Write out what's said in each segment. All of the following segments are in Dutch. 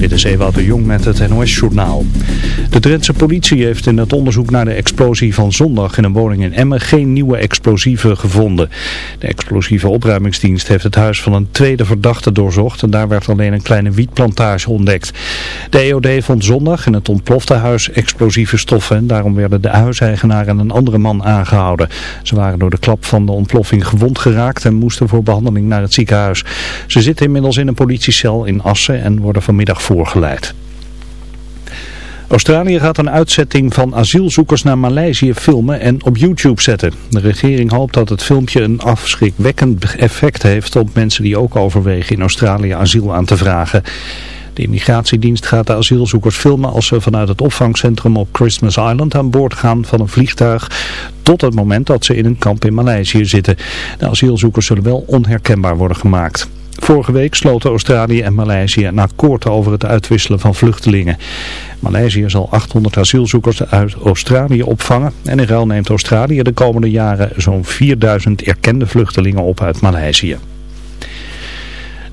Dit is Ewout de Jong met het NOS-journaal. De Drentse politie heeft in het onderzoek naar de explosie van zondag in een woning in Emmen geen nieuwe explosieven gevonden. De explosieve opruimingsdienst heeft het huis van een tweede verdachte doorzocht en daar werd alleen een kleine wietplantage ontdekt. De EOD vond zondag in het ontplofte huis explosieve stoffen en daarom werden de huiseigenaar en een andere man aangehouden. Ze waren door de klap van de ontploffing gewond geraakt en moesten voor behandeling naar het ziekenhuis. Ze zitten inmiddels in een politiecel in Assen en worden vanmiddag voorgeleid. Australië gaat een uitzetting van asielzoekers naar Maleisië filmen en op YouTube zetten. De regering hoopt dat het filmpje een afschrikwekkend effect heeft op mensen die ook overwegen in Australië asiel aan te vragen. De immigratiedienst gaat de asielzoekers filmen als ze vanuit het opvangcentrum op Christmas Island aan boord gaan van een vliegtuig tot het moment dat ze in een kamp in Maleisië zitten. De asielzoekers zullen wel onherkenbaar worden gemaakt. Vorige week sloten Australië en Maleisië een akkoord over het uitwisselen van vluchtelingen. Maleisië zal 800 asielzoekers uit Australië opvangen en in ruil neemt Australië de komende jaren zo'n 4000 erkende vluchtelingen op uit Maleisië.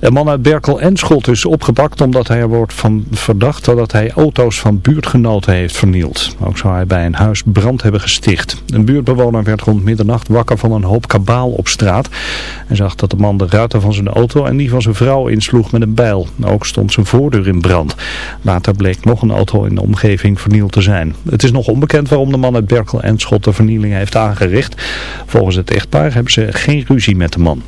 Een man uit Berkel en Schot is opgepakt omdat hij er wordt van verdacht dat hij auto's van buurtgenoten heeft vernield. Ook zou hij bij een huis brand hebben gesticht. Een buurtbewoner werd rond middernacht wakker van een hoop kabaal op straat. Hij zag dat de man de ruiten van zijn auto en die van zijn vrouw insloeg met een bijl. Ook stond zijn voordeur in brand. Later bleek nog een auto in de omgeving vernield te zijn. Het is nog onbekend waarom de man uit Berkel en Schot de vernieling heeft aangericht. Volgens het echtpaar hebben ze geen ruzie met de man.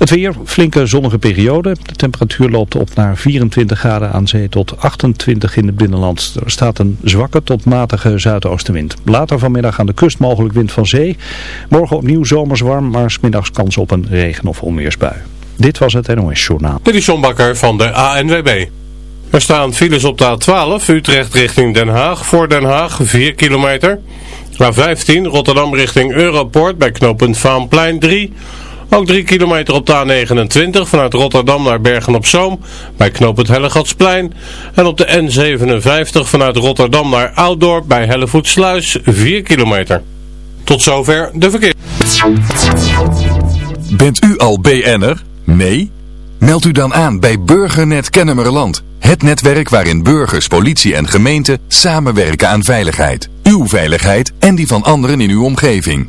Het weer, flinke zonnige periode. De temperatuur loopt op naar 24 graden aan zee tot 28 in het binnenland. Er staat een zwakke tot matige zuidoostenwind. Later vanmiddag aan de kust mogelijk wind van zee. Morgen opnieuw zomers warm, maar smiddags kans op een regen- of onweersbui. Dit was het NOS Journaal. Dit is John Bakker van de ANWB. Er staan files op de A12 Utrecht richting Den Haag. Voor Den Haag 4 kilometer. A15 Rotterdam richting Europort bij knooppunt Vaanplein 3 ook 3 kilometer op de A29 vanuit Rotterdam naar Bergen-op-Zoom bij knooppunt Hellegatsplein. En op de N57 vanuit Rotterdam naar Ouddorp bij Hellevoetsluis 4 kilometer. Tot zover de verkeer. Bent u al BN'er? Nee? Meld u dan aan bij Burgernet Kennemerland. Het netwerk waarin burgers, politie en gemeente samenwerken aan veiligheid. Uw veiligheid en die van anderen in uw omgeving.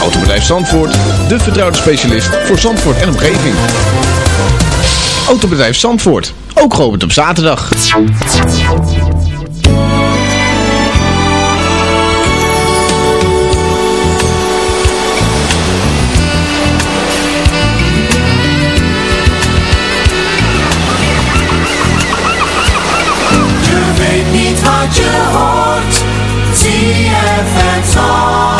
Autobedrijf Zandvoort, de vertrouwde specialist voor Zandvoort en omgeving. Autobedrijf Zandvoort, ook geopend op zaterdag. Je weet niet wat je hoort. ZFM Zandvoort.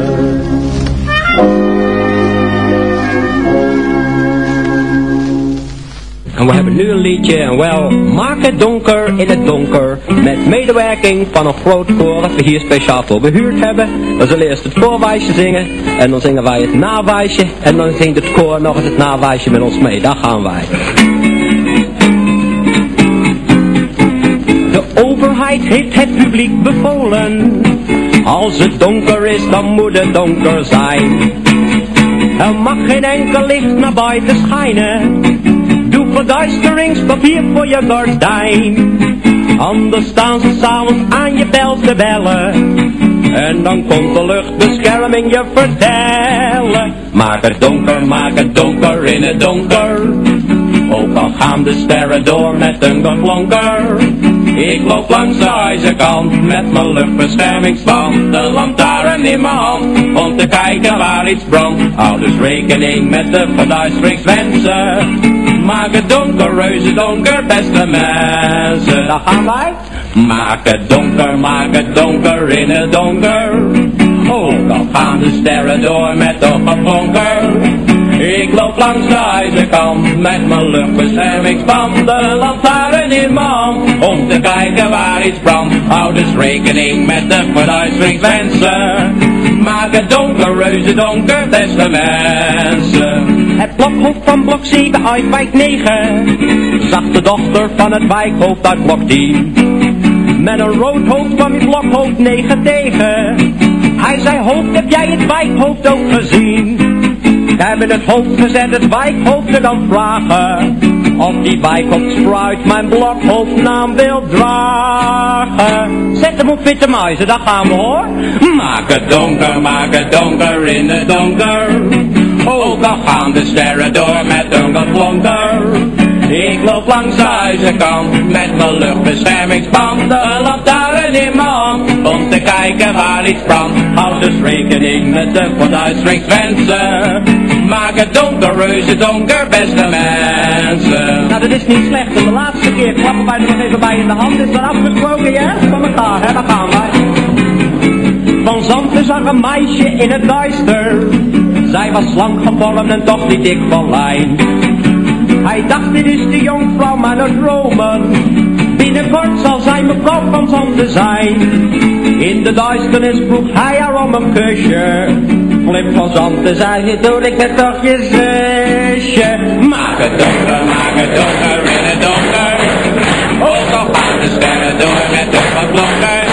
En we hebben nu een liedje, en wel, maak het donker in het donker. Met medewerking van een groot koor dat we hier speciaal voor behuurd hebben. We zullen eerst het voorwijsje zingen, en dan zingen wij het nawijsje. En dan zingt het koor nog eens het nawijsje met ons mee. Daar gaan wij. De overheid heeft het publiek bevolen. Als het donker is, dan moet het donker zijn. Er mag geen enkel licht naar buiten schijnen. Verduisteringspapier voor je gordijn. Anders staan ze s'avonds aan je bel te bellen. En dan komt de luchtbescherming je vertellen. Maak het donker, maak het donker in het donker. Ook al gaan de sterren door met een geflonker. Ik loop langs de ijzerkant met mijn luchtbeschermingsband. De lantaarn in mijn hand om te kijken waar iets brandt. Hou dus rekening met de verduisteringswensen. Maak het donker, reuze donker, beste mensen. Daar gaan wij. Maak het donker, maak het donker in het donker. Ook al gaan de sterren door met een geflonker. Ik loop langs de ijzerkant met mijn luchtbeschermingsband. De lantaarn in mijn hand om te kijken waar iets brandt. Hou dus rekening met de verduisteringswensen. Maak het donker, reuze donker, beste mensen. Het blokhoofd van blok 7 uit wijk 9 Zag de dochter van het wijkhoofd uit blok 10 Met een rood hoofd kwam in blokhoofd 9 tegen Hij zei hoofd, heb jij het wijkhoofd ook gezien? Ik heb in het hoofd gezet het wijkhoofd dan vragen Of die wijkhoofd spruit mijn blokhoofdnaam wil dragen Zet hem op witte muizen, daar gaan we hoor Maak het donker, maak het donker in het donker ook al gaan de sterren door met een geflonker. Ik loop langs de huizenkant met mijn luchtbeschermingsband. Een lantaarn in mijn hand om te kijken waar iets brandt. Houd dus rekening met de vooruitspringswensen. Maak het donker, reuze donker, beste mensen. Nou, dat is niet slecht. De laatste keer klappen wij er nog even bij in de hand. Is dat afgesproken, ja? Van elkaar, hè? Daar gaan wij. Van Zanten zag een meisje in het duister. Zij was slank gevormd en toch niet dik van lijn. Hij dacht dit is de jonkvrouw maar het dromen. Binnenkort zal zij mevrouw van Zanten zijn. In de duisternis vroeg hij haar om een kusje. Flip van Zanten zei, dit doe ik het toch je zusje. Maak het donker, maak het donker in het donker. Ook al gaan de sterren door met de verblonker.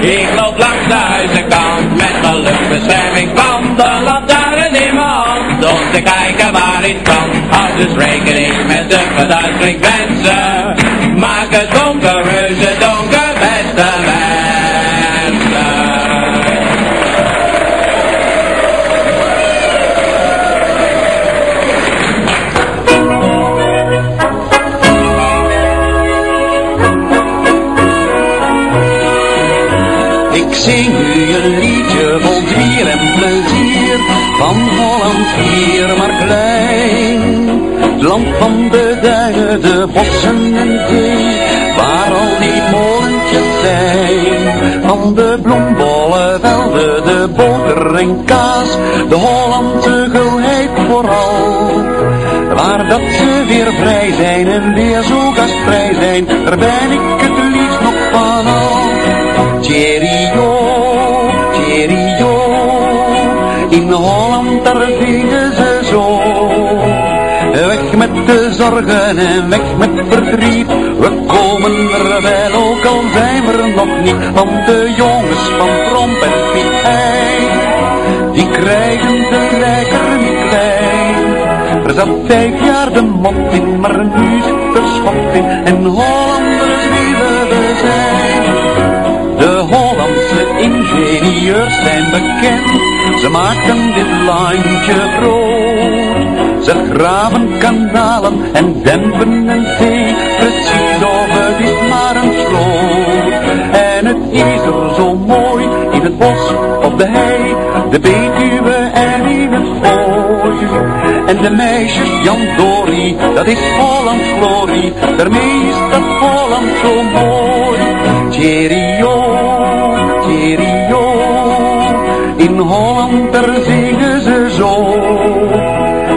Ik loop langs de huizenkant met mijn luchtbescherming van de lantaarn in mijn hand. Om te kijken waar ik kan, houd dus rekening met de verduistering van Holland hier maar klein. Het land van de duinen, de bossen en zee, waar al die molentjes zijn. Van de bloembollen velden, de boter en kaas, de Hollandse gulheid vooral. Waar dat ze weer vrij zijn en weer zo gastvrij zijn, daar ben ik het daar ze zo. Weg met de zorgen en weg met verdriet, we komen er wel ook al zijn we er nog niet. Want de jongens van Tromp en Piet die krijgen de lekker niet klein. Er zat vijf jaar de mond in, maar nu zit er schot in en Hollanders willen we zijn. Zijn bekend, ze maken dit landje groot. Ze graven kanalen en dempen een zee, precies of het is maar een sloot. En het is er zo mooi, in het bos, op de hei, de Betuwe en in het gooi. En de meisjes Jan Dori, dat is Hollands glorie, daarmee is dat Holland zo mooi. Cheerio, cheerio, in Holland daar zingen ze zo.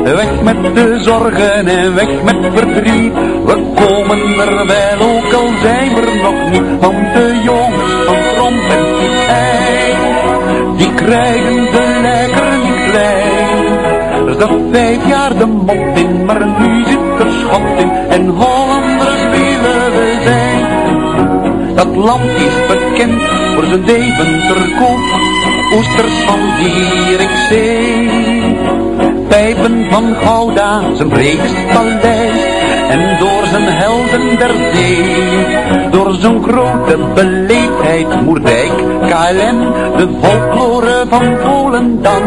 Weg met de zorgen en weg met verdriet, we komen er wel ook al zijn we er nog niet. Want de jongens van Tromp en Hein, die krijgen de lekker niet klein. Er zat vijf jaar de mop in, maar nu zit er schot in en Hollanders willen we zijn. Dat land is bekend voor zijn Deventerkoop, oesters van Zierikzee. Pijpen van Gouda, zijn breedst paleis, en door zijn helden der zee. Door zijn grote beleefdheid, Moerdijk, KLM, de folklore van Volendam.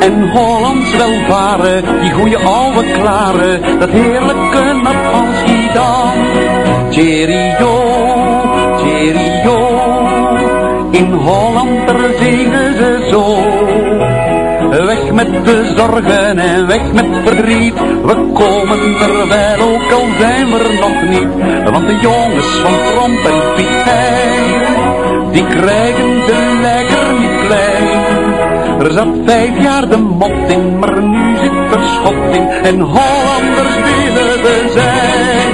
En Hollands welvaren, die goeie oude klare, dat heerlijke nat van Schiedam. In Holland er zingen ze zo. Weg met de zorgen en weg met verdriet, we komen er wel ook al zijn we er nog niet. Want de jongens van Tromp en Piet die krijgen de lekker niet klein. Er zat vijf jaar de mot in, maar nu zit er schot in en Hollanders willen we zijn.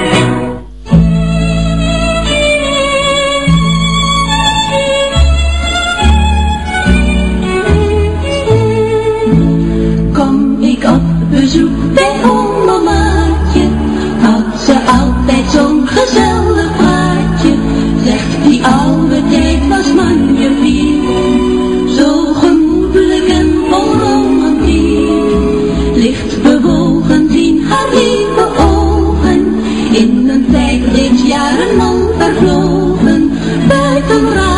murah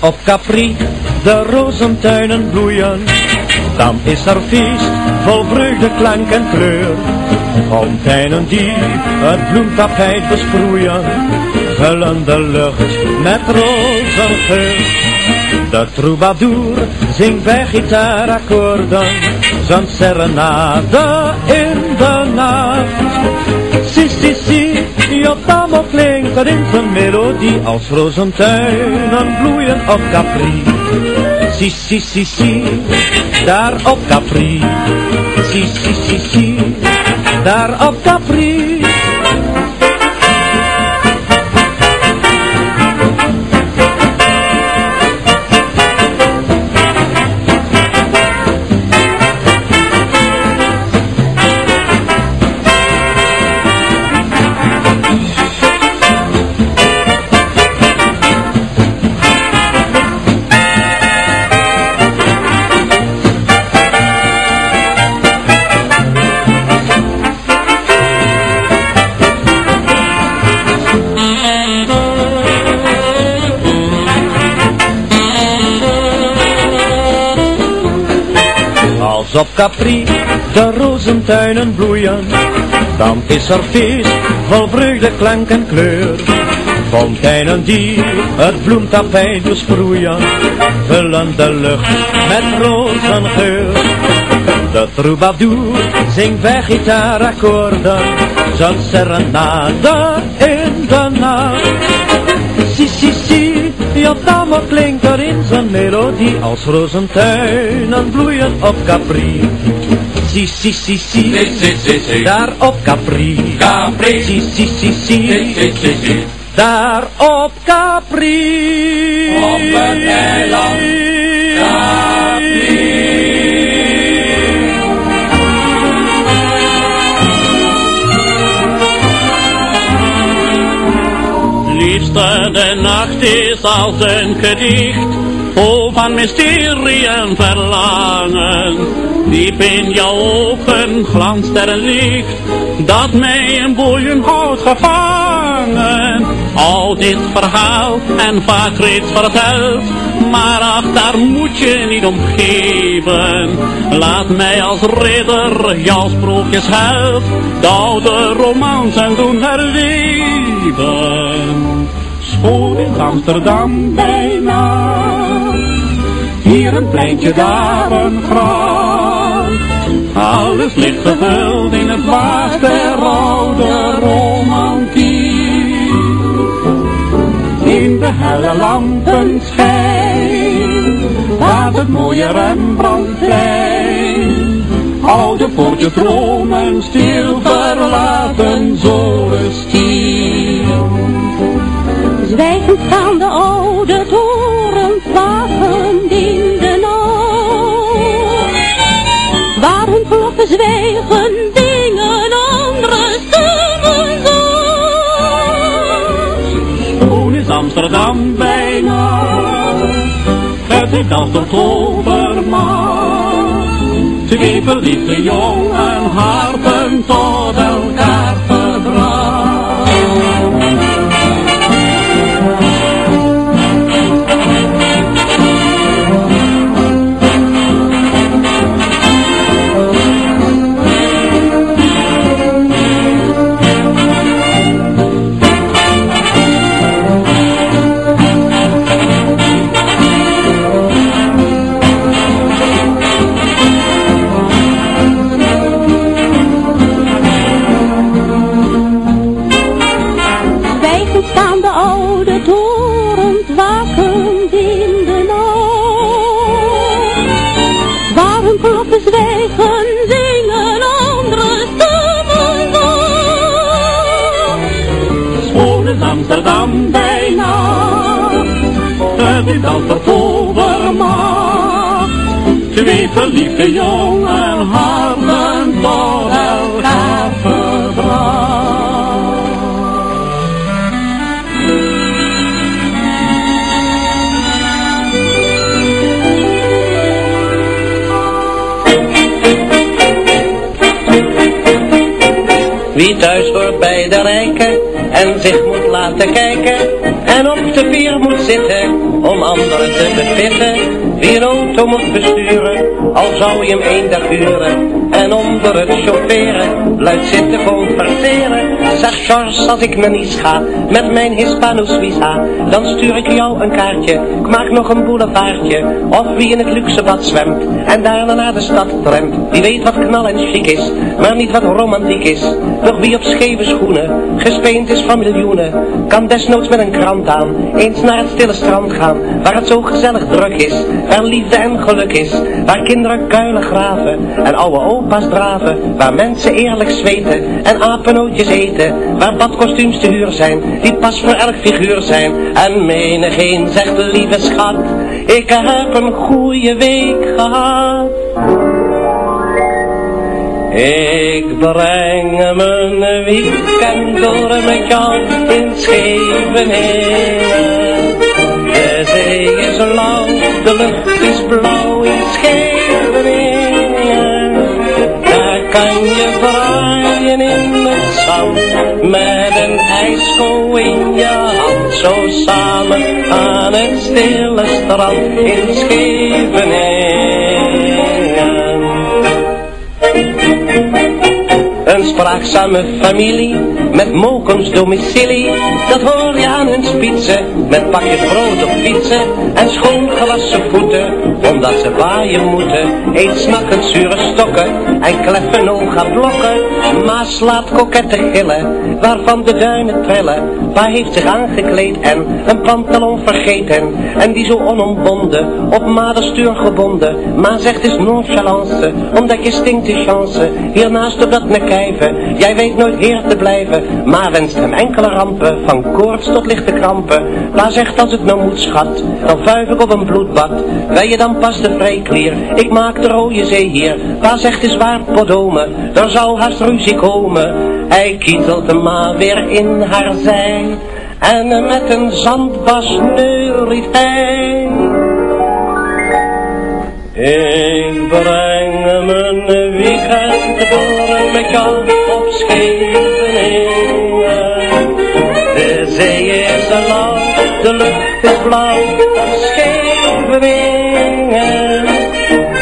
op Capri de rozentuinen bloeien, dan is er feest vol vreugde, klank en kleur. Fonteinen die het bloemtapijt besproeien, vullen de lucht met rozengeur. De troubadour zingt bij gitaarakkoorden, zijn serenade in de nacht. Jotamo klinkt er in zijn melodie als rozentuinen bloeien op Capri. Si, si, si, si, daar op Capri. Si, si, si, si, daar op Capri. Als op Capri de rozentuinen bloeien, dan is er feest vol vreugde, klank en kleur. Fonteinen die het bloemtapijt besproeien, vullen de lucht met rozengeur. De troubadour zingt bij gitaarakkoorden, zijn serenade in de nacht. Si, si, si, Jotamo klinkt er in zijn melodie als rozentuinen bloeien op Capri. Si, si, si, si, daar op Capri. Capri. Si, si, si, si, daar op Capri. Op het eiland Capri. De nacht is als een gedicht, vol van mysterie en verlangen. Diep in jouw ogen glanst er een licht, dat mij in boeien houdt gevangen. Al dit verhaal en vaak reeds verteld, maar ach, daar moet je niet om geven. Laat mij als ridder jouw sprookjes helpt, de oude romans en doen herleven. School in Amsterdam bijna, hier een pleintje, daar een graf. Alles ligt gevuld in het waas der oude romantiek. In de helle lampen schijn, laat het mooie Rembrandtplein. Oude poortje dromen stil verlaten zolen stiel. Zwijgend staan de oude torens wakend in de nacht. Waar hun klokken zwijgen dingen stemmen zacht. Schoon is Amsterdam bijna, het heeft als tot overmacht. Twee verliefde jongen harten tot Verliefde jongen tot elkaar gebracht. Wie thuis hoort bij de rijken en zich moet laten kijken en op de pier moet zitten om anderen te bevitten. Wie een auto moet besturen, al zou je hem één dag huren en onder het chaufferen luid zitten converseren. Zeg George, als ik naar Nice ga met mijn Hispanus visa, dan stuur ik jou een kaartje. Ik maak nog een boulevardje, of wie in het luxe bad zwemt en daarna naar de stad remt. Die weet wat knal en chic is, maar niet wat romantiek is. Doch wie op scheve schoenen gespeend is van miljoenen, kan desnoods met een krant aan eens naar het stille strand gaan, waar het zo gezellig druk is, waar liefde en geluk is, waar kinderen kuilen graven en oude opa's draven, waar mensen eerlijk zweten en apennootjes eten, waar badkostuums te huur zijn, die pas voor elk figuur zijn, en menigeen zegt lieve schat, ik heb een goede week gehad. Ik breng mijn weekend door met jou in Scheveningen. De zee is lauw, de lucht is blauw in Scheveningen. Daar kan je vraaien in het zand, met een ijsko in je hand. Zo samen aan het stille strand in Scheveningen. Spraakzame familie met mokums domicilie, dat hoor je aan hun spitsen, met pakjes brood op fietsen en schoon gewassen voeten, omdat ze waaien moeten. Eet snakkend zure stokken en kleffen oga blokken, maar slaat kokette gillen, waarvan de duinen trillen. Pa heeft zich aangekleed en een pantalon vergeten, en die zo onombonden, op maderstuur gebonden. Maar zegt is nonchalance, omdat je stinkt de chance, hiernaast op dat Jij weet nooit heer te blijven, maar wenst hem enkele rampen, van koorts tot lichte krampen. Pa zegt als het nou moet schat, dan vuif ik op een bloedbad. Wij je dan pas de vrijklier, ik maak de rode zee hier. Pa zegt is waar podome, er zou haast ruzie komen. Hij kietelt hem maar weer in haar zij, en met een zandbas neuriet hij. Ik breng mijn weekend door met jou op Scheveningen. De zee is lauw, de lucht is blauw op.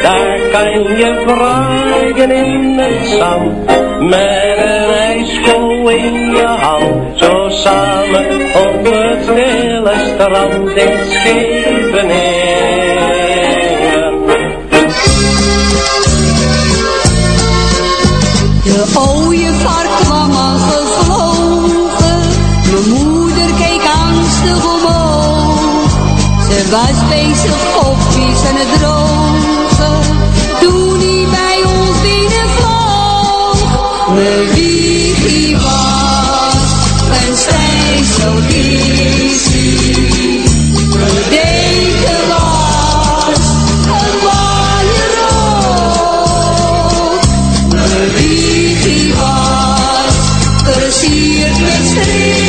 Daar kan je vraaien in het zand, met een ijsko in je hand. Zo samen op het stille strand in Scheveningen. Was bezig koffies en het drogen, toen hij bij ons binnenvloog. Mijn wiegje was een stijlsodissie. Mijn deken was een waaierrood. Mijn wiegje was versierd met streekjes.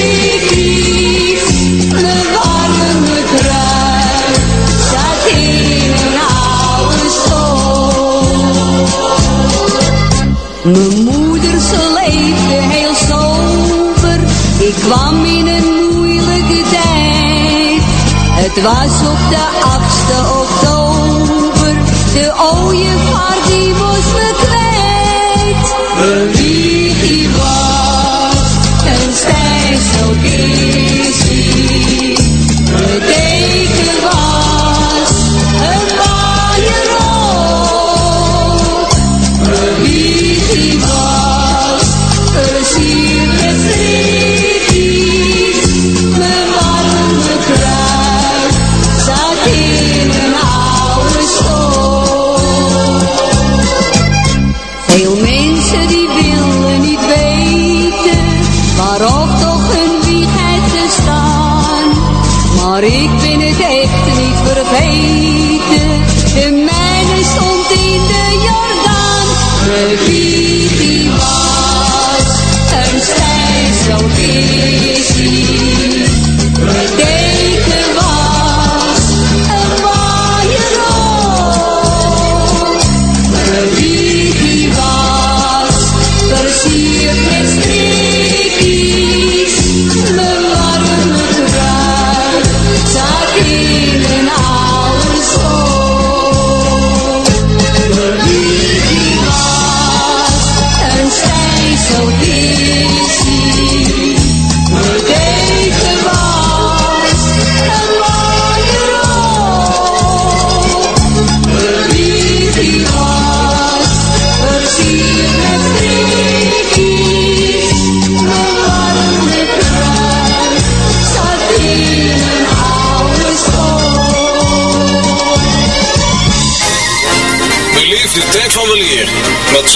Kwam in een moeilijke tijd. Het was op de 8e oktober. De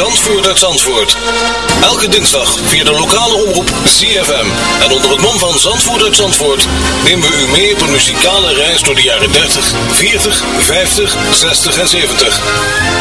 Zandvoort uit Zandvoort. Elke dinsdag via de lokale omroep ZFM. En onder het mom van Zandvoort uit Zandvoort nemen we u mee op een muzikale reis door de jaren 30, 40, 50, 60 en 70.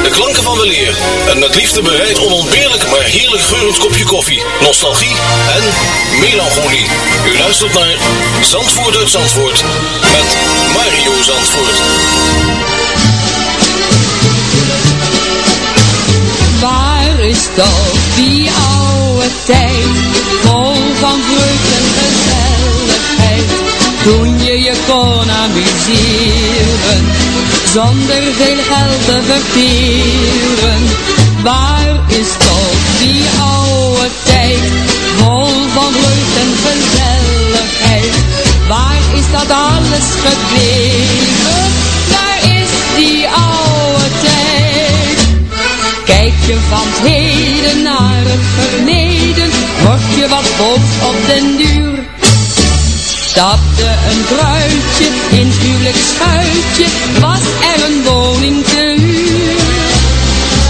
De klanken van weleer en met liefde bereid onontbeerlijk maar heerlijk geurend kopje koffie, nostalgie en melancholie. U luistert naar Zandvoort uit Zandvoort met Mario Zandvoort. Waar is toch die oude tijd, vol van vreugd toen je je kon amuseren, zonder veel geld te verteren. Waar is toch die oude tijd, vol van vreugd en gezelligheid, waar is dat alles gebleven? Waar is die oude tijd? Kijk je van het heden naar het verleden, word je wat boos op den. Stapte een bruidje in het was er een woning te huur.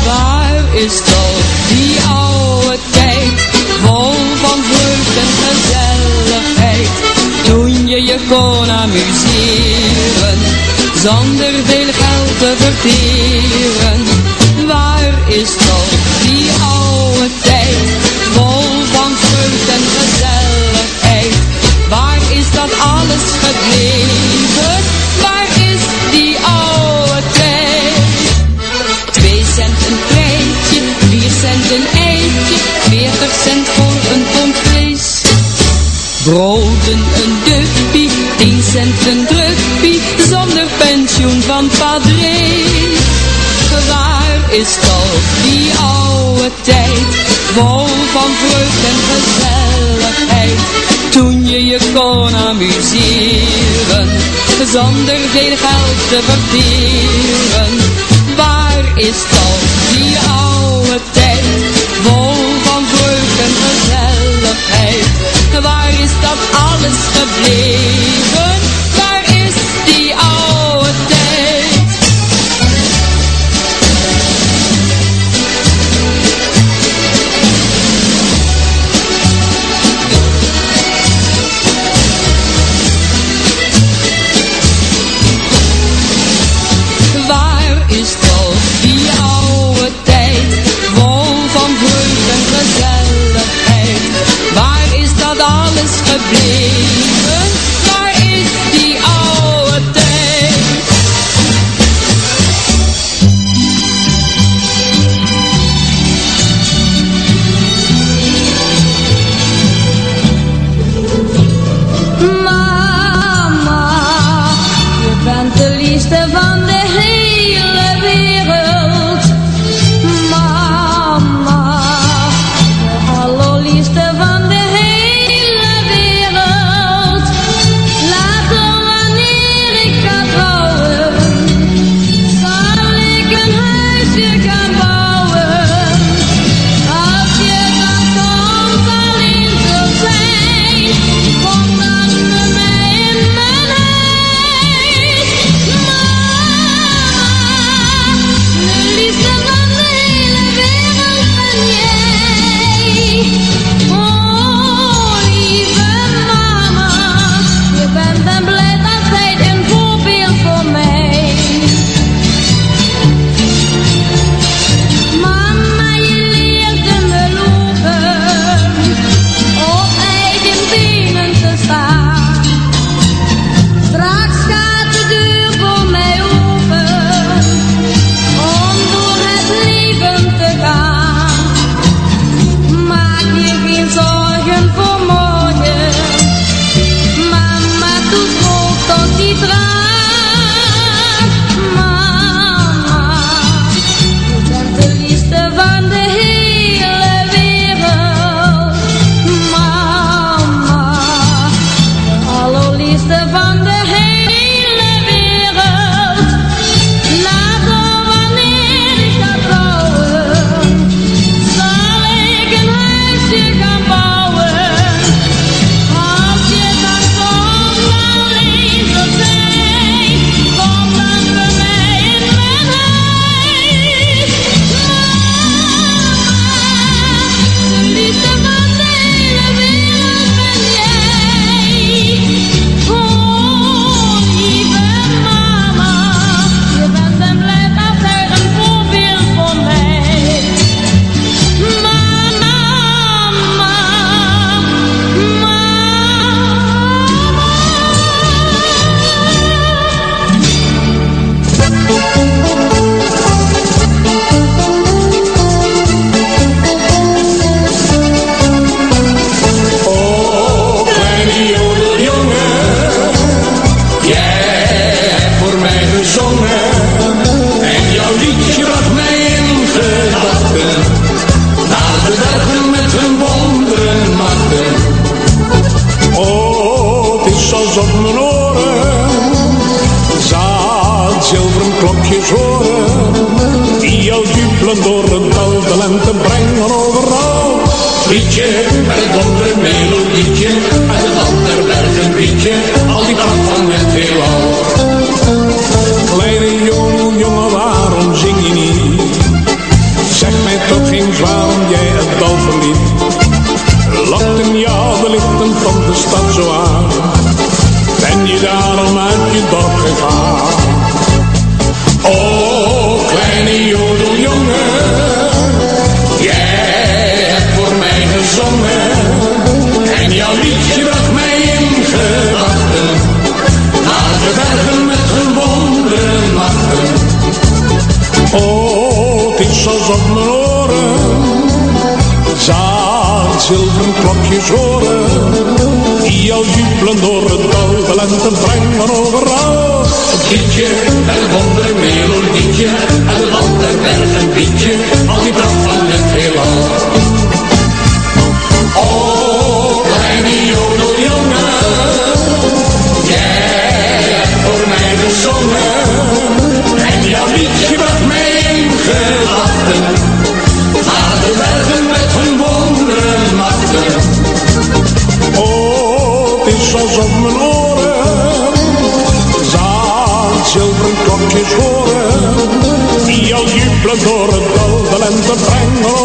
Waar is toch die oude tijd, vol van vreugd en gezelligheid, toen je je kon amuseren, zonder veel geld te verteren. Waar is toch Waar is die oude tijd? Twee cent een kleintje, vier cent een eitje, veertig cent voor een pond. Broden een duppie, tien cent een druppie, zonder pensioen van padre. Waar is toch die oude tijd, vol van vreugde en gezelligheid? Toen je je kon amuseren zonder veel geld te verdienen. Waar is al die oude tijd, vol van vreugd en gezelligheid? Waar is dat alles gebleven? Door het dal, de lente brengen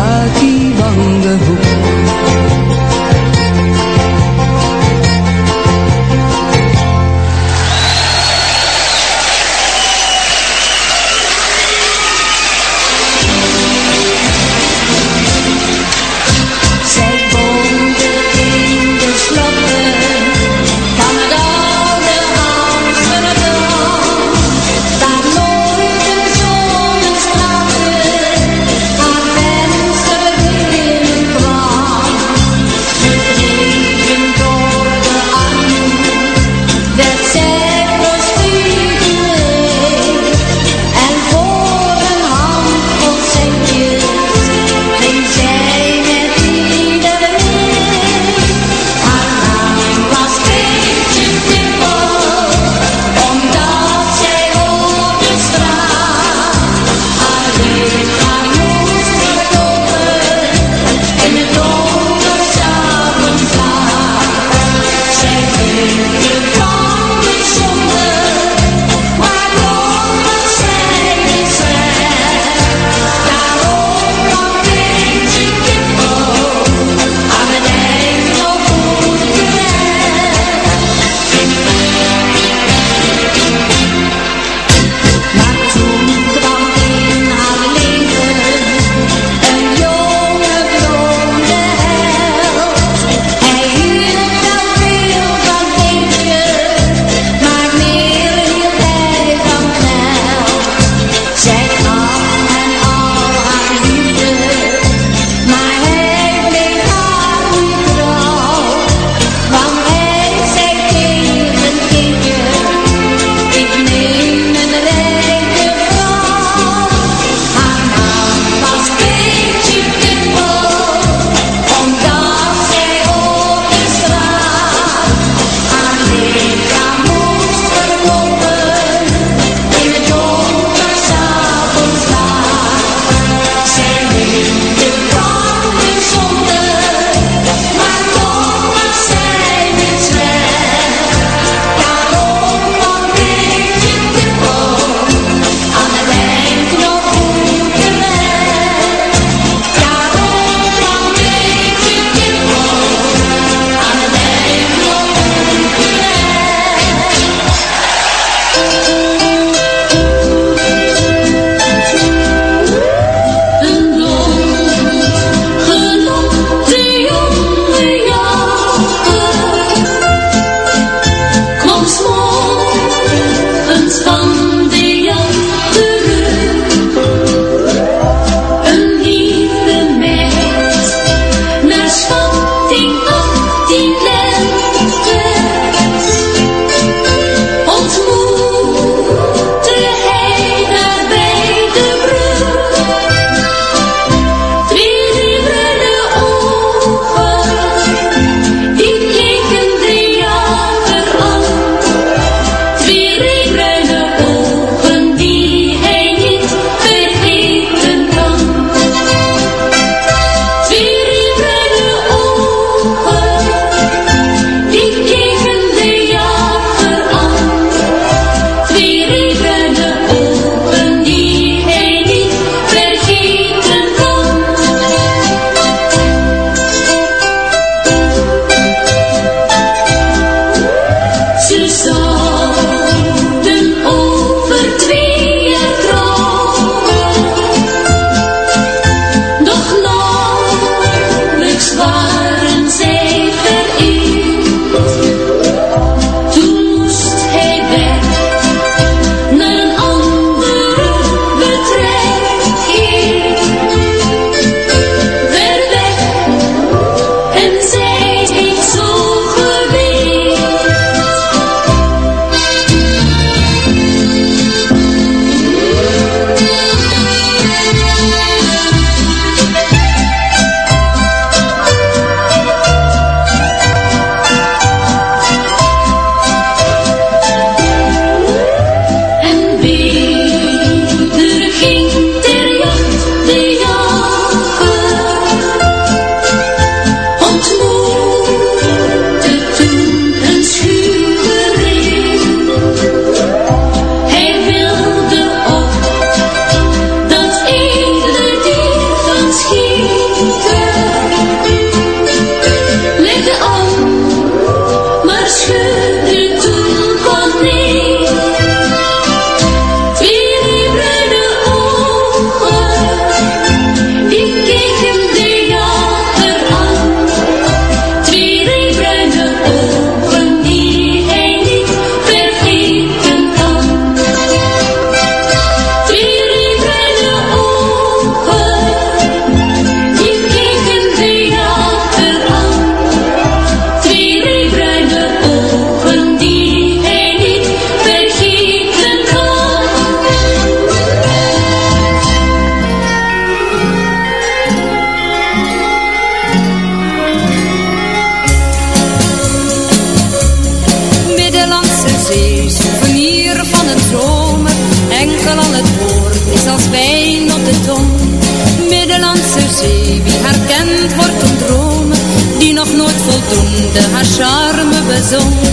Jackie. azul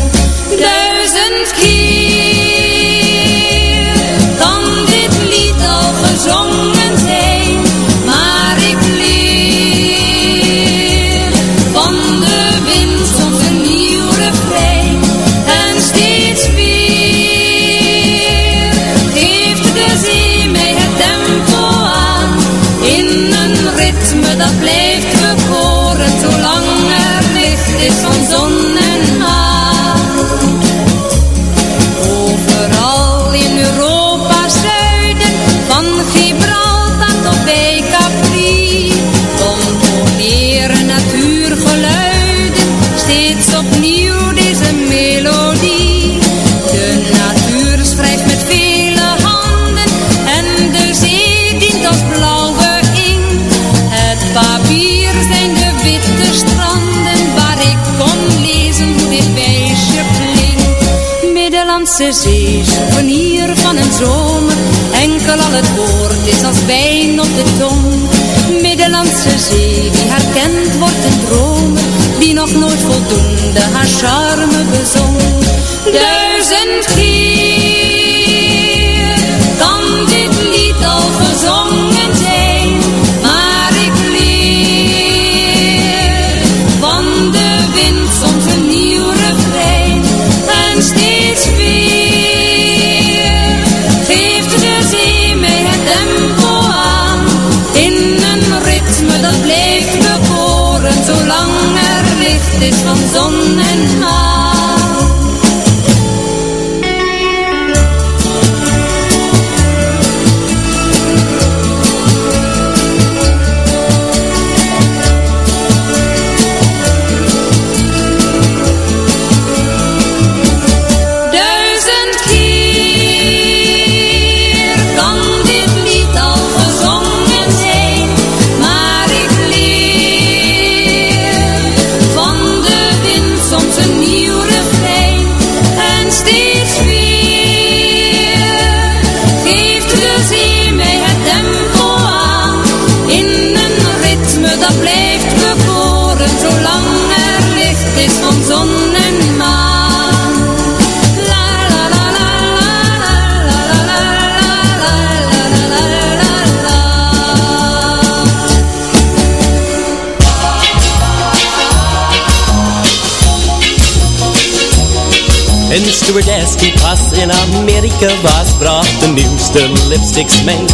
mee.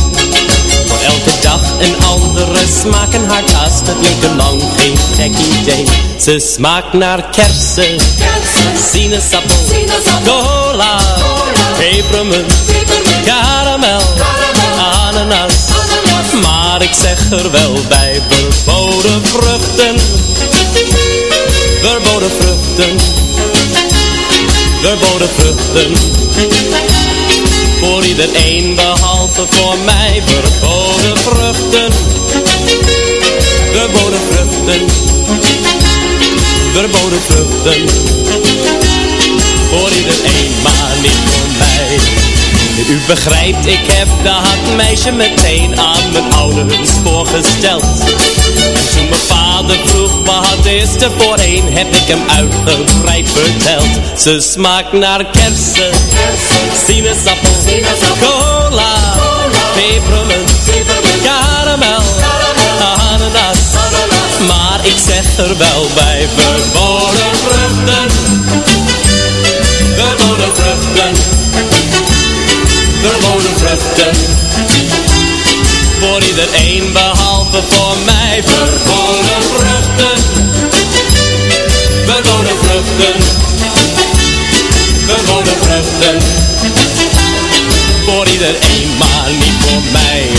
Voor elke dag een andere smaak in haar kast, het leek er lang geen gek idee. Ze smaakt naar kersen, sinaasappel, cola, pepermunt, karamel, ananas. Maar ik zeg er wel bij, verboden vruchten, verboden vruchten verboden vruchten. Voor iedereen behalve voor mij verboden vruchten. Verboden vruchten. Verboden vruchten. Voor iedereen, maar niet voor mij. U begrijpt, ik heb dat meisje meteen aan mijn ouders voorgesteld. En toen mijn vader vroeg wat is er voorheen, heb ik hem uitgebreid verteld. Ze smaakt naar kersen, sinaasappel, cola, pepermunt, karamel, ananas. Maar ik zeg er wel bij, verboden vruchten. Voor iedereen behalve voor mij verboden vruchten. Verboden vruchten. Verboden vruchten. Voor iedereen, maar niet voor mij.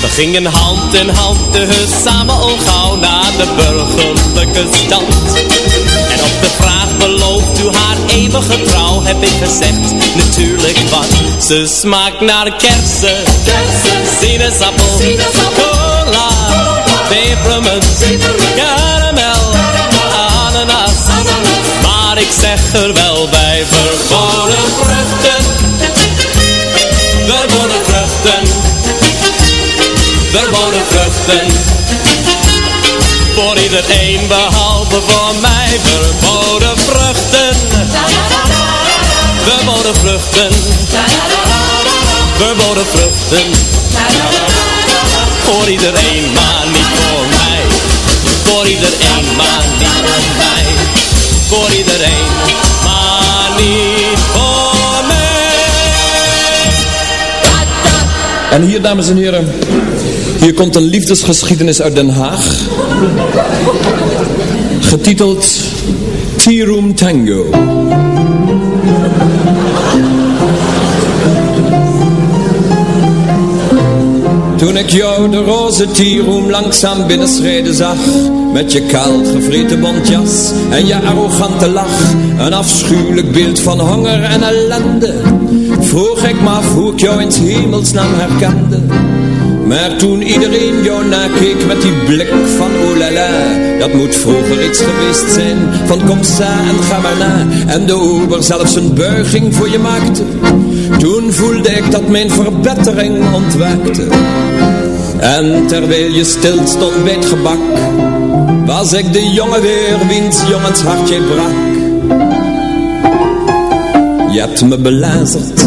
We gingen hand in hand dus samen al gauw naar de burgerlijke stand. En op de vraag belooft u haar eeuwige trouw heb ik gezegd, natuurlijk wat. Ze smaakt naar kersen, sinaasappel, cola, pepermunt, karamel, ananas. Maar ik zeg er wel bij, verboden vruchten, verboden vruchten. Verboden vruchten. Iedereen behalve voor mij verboden vruchten. Verboden vruchten. Verboden vruchten. Voor iedereen, maar niet voor mij. Voor iedereen, maar niet voor mij. Voor iedereen, maar niet voor mij. En hier, dames en heren, hier komt een liefdesgeschiedenis uit Den Haag. Getiteld Tea Room Tango. Toen ik jou de roze tieroem langzaam binnenschreden zag Met je kaal gevreten bontjas en je arrogante lach Een afschuwelijk beeld van honger en ellende Vroeg ik me af hoe ik jou in hemelsnaam herkende maar toen iedereen jou nakeek met die blik van oh la la Dat moet vroeger iets geweest zijn. Van kom sa en ga maar na. En de ober zelfs een buiging voor je maakte. Toen voelde ik dat mijn verbetering ontwaakte. En terwijl je stil stond bij het gebak Was ik de jongen weer wiens jongens hartje brak. Je hebt me belazerd,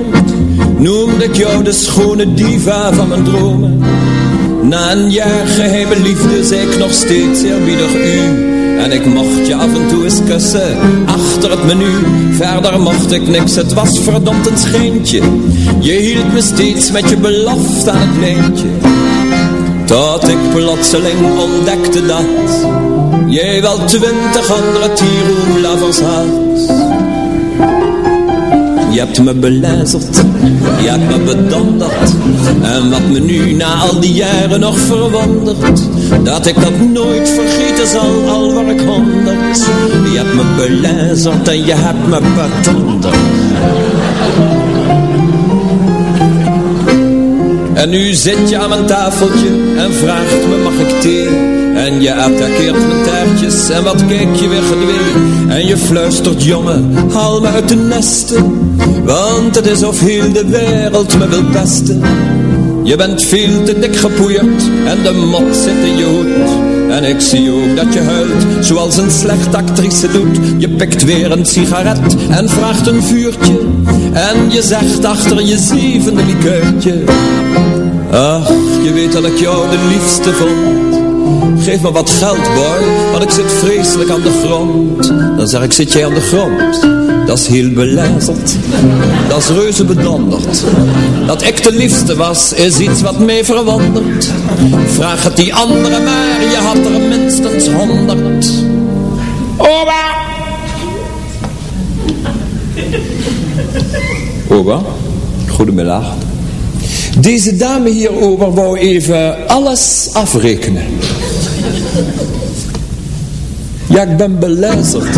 Noemde ik jou de schone diva van mijn dromen. Na een jaar geheime liefde zei ik nog steeds eerbiedig u? En ik mocht je af en toe eens kussen Achter het menu. Verder mocht ik niks Het was verdomd een schijntje. Je hield me steeds met je belofte aan het lijntje. Tot ik plotseling ontdekte dat Jij wel twintig andere tieroenlavers had je hebt me belazerd, je hebt me bedonderd. En wat me nu na al die jaren nog verwondert Dat ik dat nooit vergeten zal, al waar ik honderd. Je hebt me belazerd en je hebt me bedonderd. En nu zit je aan mijn tafeltje en vraagt me mag ik thee En je attaqueert mijn taartjes en wat kijk je weer gedwee En je fluistert jongen, haal me uit de nesten Want het is of heel de wereld me wil pesten Je bent veel te dik gepoeierd en de mot zit in je hoed en ik zie ook dat je huilt, zoals een slechte actrice doet. Je pikt weer een sigaret en vraagt een vuurtje. En je zegt achter je zevende likeurtje. Ach, je weet dat ik jou de liefste vond. Geef me wat geld, boy, want ik zit vreselijk aan de grond. Dan zeg ik, zit jij aan de grond? Dat is heel belazerd. Dat is reuze bedonderd. Dat ik de liefste was, is iets wat mij verwondert. Vraag het die andere maar, je had er minstens honderd. Oba! Oba, goedemiddag. Deze dame hierover wou even alles afrekenen. Ja, ik ben belazerd.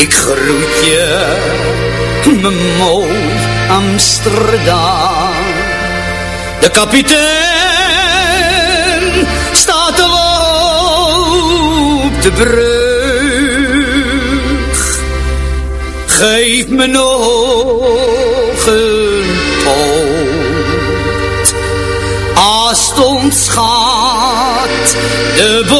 Ik groet je, mijn mooi Amsterdam. De kapitein staat al op de brug. Geef me nog een poot. Als ons gaat, de boot.